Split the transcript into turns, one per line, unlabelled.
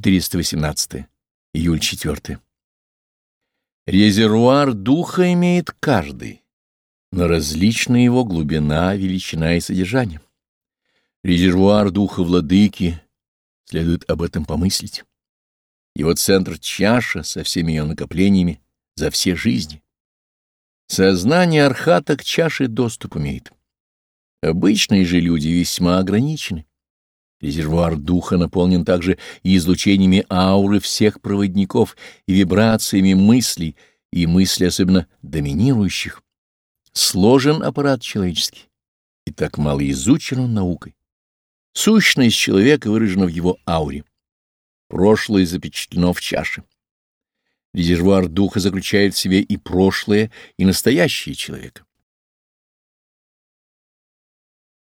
418. Июль 4. Резервуар духа имеет каждый, но различна его глубина, величина и содержание. Резервуар духа владыки, следует об этом помыслить. Его центр — чаша со всеми ее накоплениями за все жизни. Сознание архата к чаше доступ имеет. Обычные же люди весьма ограничены. Резервуар духа наполнен также и излучениями ауры всех проводников, и вибрациями мыслей, и мыслей особенно доминирующих. Сложен аппарат человеческий, и так мало изучен он наукой. Сущность человека выражена в его ауре. Прошлое запечатлено в чаше. Резервуар духа заключает в себе и прошлое, и настоящее человека.